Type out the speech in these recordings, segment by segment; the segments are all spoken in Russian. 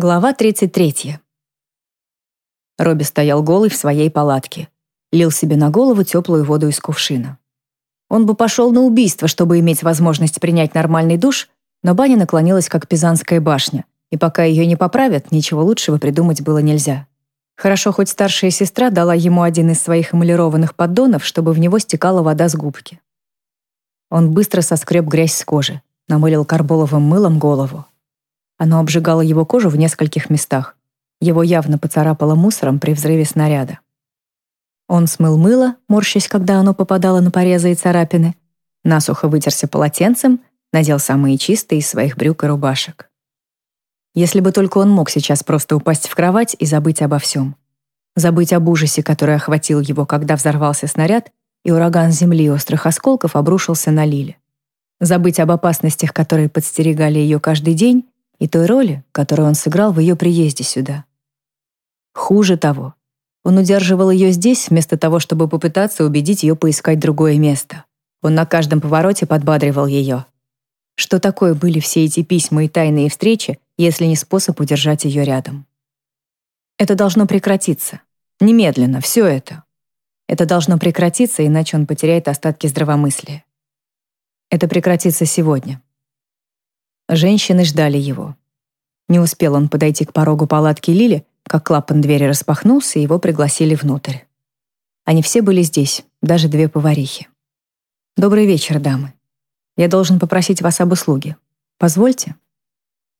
Глава 33. Робби стоял голый в своей палатке. Лил себе на голову теплую воду из кувшина. Он бы пошел на убийство, чтобы иметь возможность принять нормальный душ, но баня наклонилась, как Пизанская башня, и пока ее не поправят, ничего лучшего придумать было нельзя. Хорошо, хоть старшая сестра дала ему один из своих эмалированных поддонов, чтобы в него стекала вода с губки. Он быстро соскреб грязь с кожи, намылил карболовым мылом голову. Оно обжигало его кожу в нескольких местах. Его явно поцарапало мусором при взрыве снаряда. Он смыл мыло, морщась, когда оно попадало на порезы и царапины, насухо вытерся полотенцем, надел самые чистые из своих брюк и рубашек. Если бы только он мог сейчас просто упасть в кровать и забыть обо всем. Забыть об ужасе, который охватил его, когда взорвался снаряд, и ураган земли острых осколков обрушился на Лили. Забыть об опасностях, которые подстерегали ее каждый день, и той роли, которую он сыграл в ее приезде сюда. Хуже того, он удерживал ее здесь вместо того, чтобы попытаться убедить ее поискать другое место. Он на каждом повороте подбадривал ее. Что такое были все эти письма и тайные встречи, если не способ удержать ее рядом? Это должно прекратиться. Немедленно, все это. Это должно прекратиться, иначе он потеряет остатки здравомыслия. Это прекратится сегодня. Женщины ждали его. Не успел он подойти к порогу палатки Лили, как клапан двери распахнулся, и его пригласили внутрь. Они все были здесь, даже две поварихи. «Добрый вечер, дамы. Я должен попросить вас об услуге. Позвольте?»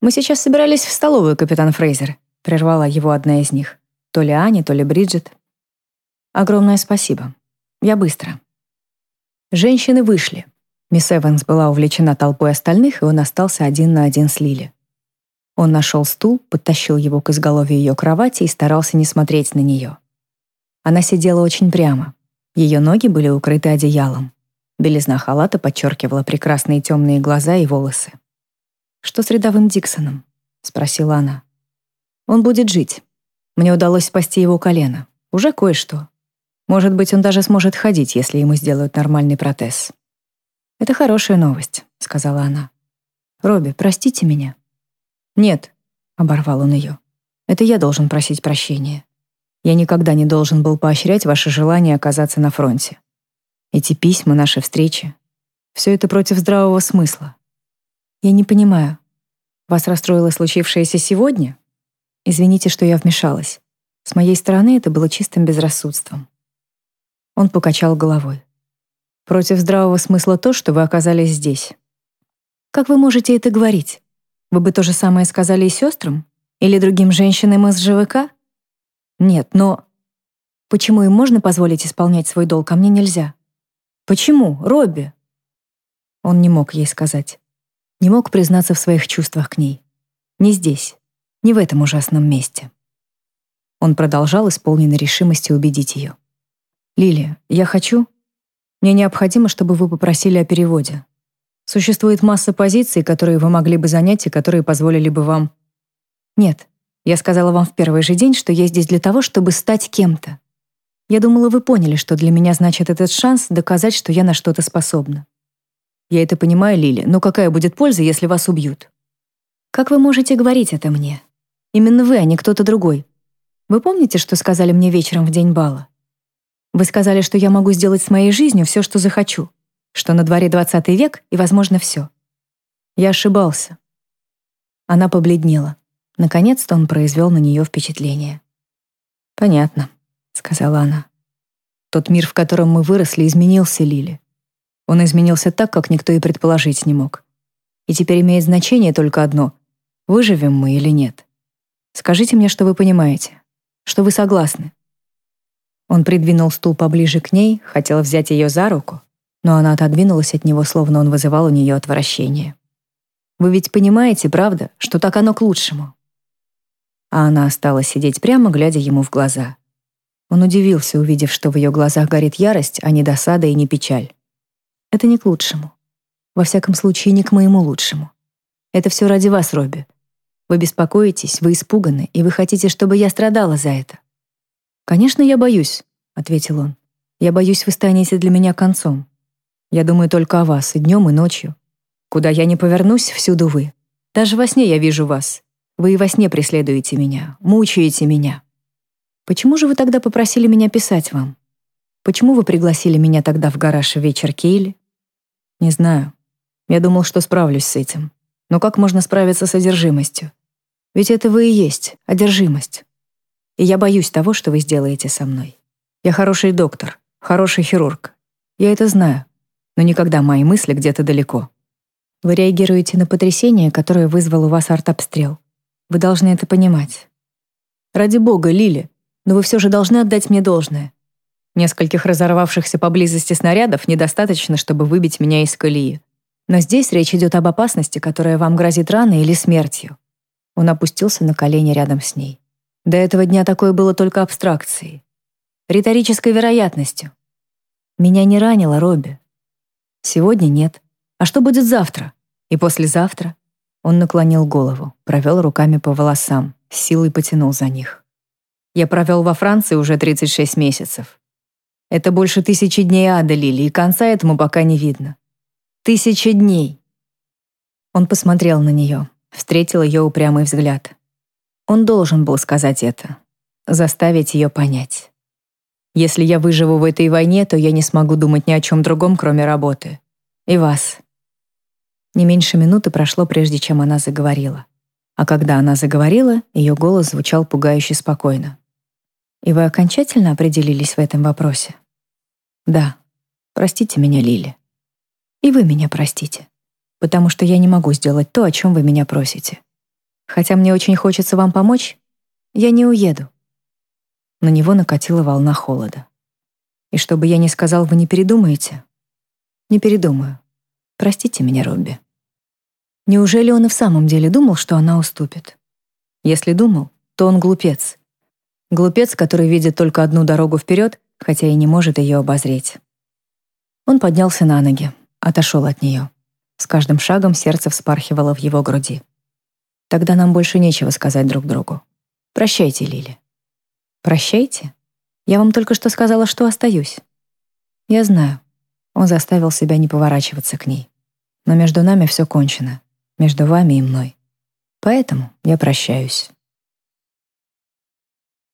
«Мы сейчас собирались в столовую, капитан Фрейзер», — прервала его одна из них. То ли Аня, то ли Бриджит. «Огромное спасибо. Я быстро». Женщины вышли, Мисс Эванс была увлечена толпой остальных, и он остался один на один с Лили. Он нашел стул, подтащил его к изголовью ее кровати и старался не смотреть на нее. Она сидела очень прямо. Ее ноги были укрыты одеялом. Белизна халата подчеркивала прекрасные темные глаза и волосы. «Что с рядовым Диксоном?» — спросила она. «Он будет жить. Мне удалось спасти его колено. Уже кое-что. Может быть, он даже сможет ходить, если ему сделают нормальный протез». «Это хорошая новость», — сказала она. «Робби, простите меня». «Нет», — оборвал он ее. «Это я должен просить прощения. Я никогда не должен был поощрять ваше желание оказаться на фронте. Эти письма, наши встречи — все это против здравого смысла. Я не понимаю. Вас расстроило случившееся сегодня? Извините, что я вмешалась. С моей стороны это было чистым безрассудством». Он покачал головой. Против здравого смысла то, что вы оказались здесь. Как вы можете это говорить? Вы бы то же самое сказали и сестрам? Или другим женщинам из ЖВК? Нет, но... Почему им можно позволить исполнять свой долг, а мне нельзя? Почему, Робби? Он не мог ей сказать. Не мог признаться в своих чувствах к ней. Не здесь, не в этом ужасном месте. Он продолжал, исполненной решимости убедить ее. «Лили, я хочу, мне необходимо, чтобы вы попросили о переводе. Существует масса позиций, которые вы могли бы занять и которые позволили бы вам... Нет, я сказала вам в первый же день, что я здесь для того, чтобы стать кем-то. Я думала, вы поняли, что для меня значит этот шанс доказать, что я на что-то способна. Я это понимаю, Лили, но какая будет польза, если вас убьют? Как вы можете говорить это мне? Именно вы, а не кто-то другой. Вы помните, что сказали мне вечером в день бала? Вы сказали, что я могу сделать с моей жизнью все, что захочу, что на дворе 20 век и, возможно, все. Я ошибался. Она побледнела. Наконец-то он произвел на нее впечатление. «Понятно», — сказала она. «Тот мир, в котором мы выросли, изменился, Лили. Он изменился так, как никто и предположить не мог. И теперь имеет значение только одно — выживем мы или нет. Скажите мне, что вы понимаете, что вы согласны. Он придвинул стул поближе к ней, хотел взять ее за руку, но она отодвинулась от него, словно он вызывал у нее отвращение. «Вы ведь понимаете, правда, что так оно к лучшему?» А она осталась сидеть прямо, глядя ему в глаза. Он удивился, увидев, что в ее глазах горит ярость, а не досада и не печаль. «Это не к лучшему. Во всяком случае, не к моему лучшему. Это все ради вас, Робби. Вы беспокоитесь, вы испуганы, и вы хотите, чтобы я страдала за это. «Конечно, я боюсь», — ответил он. «Я боюсь, вы станете для меня концом. Я думаю только о вас и днем, и ночью. Куда я не повернусь, всюду вы. Даже во сне я вижу вас. Вы и во сне преследуете меня, мучаете меня. Почему же вы тогда попросили меня писать вам? Почему вы пригласили меня тогда в гараж в вечер Кейли? Не знаю. Я думал, что справлюсь с этим. Но как можно справиться с одержимостью? Ведь это вы и есть, одержимость. И я боюсь того, что вы сделаете со мной. Я хороший доктор, хороший хирург. Я это знаю, но никогда мои мысли где-то далеко. Вы реагируете на потрясение, которое вызвал у вас артобстрел. Вы должны это понимать. Ради бога, Лили, но вы все же должны отдать мне должное. Нескольких разорвавшихся поблизости снарядов недостаточно, чтобы выбить меня из колеи. Но здесь речь идет об опасности, которая вам грозит раной или смертью. Он опустился на колени рядом с ней. До этого дня такое было только абстракцией. Риторической вероятностью. Меня не ранило, Робби. Сегодня нет. А что будет завтра? И послезавтра? Он наклонил голову, провел руками по волосам, силой потянул за них. Я провел во Франции уже 36 месяцев. Это больше тысячи дней ада, Лили, и конца этому пока не видно. Тысяча дней. Он посмотрел на нее, встретил ее упрямый взгляд. Он должен был сказать это, заставить ее понять. Если я выживу в этой войне, то я не смогу думать ни о чем другом, кроме работы. И вас. Не меньше минуты прошло, прежде чем она заговорила. А когда она заговорила, ее голос звучал пугающе спокойно. И вы окончательно определились в этом вопросе? Да. Простите меня, Лили. И вы меня простите. Потому что я не могу сделать то, о чем вы меня просите. Хотя мне очень хочется вам помочь, я не уеду. На него накатила волна холода. И чтобы я не сказал, вы не передумаете? Не передумаю. Простите меня, Робби. Неужели он и в самом деле думал, что она уступит? Если думал, то он глупец. Глупец, который видит только одну дорогу вперед, хотя и не может ее обозреть. Он поднялся на ноги, отошел от нее. С каждым шагом сердце вспархивало в его груди. Тогда нам больше нечего сказать друг другу. Прощайте, Лили. Прощайте? Я вам только что сказала, что остаюсь. Я знаю. Он заставил себя не поворачиваться к ней. Но между нами все кончено. Между вами и мной. Поэтому я прощаюсь.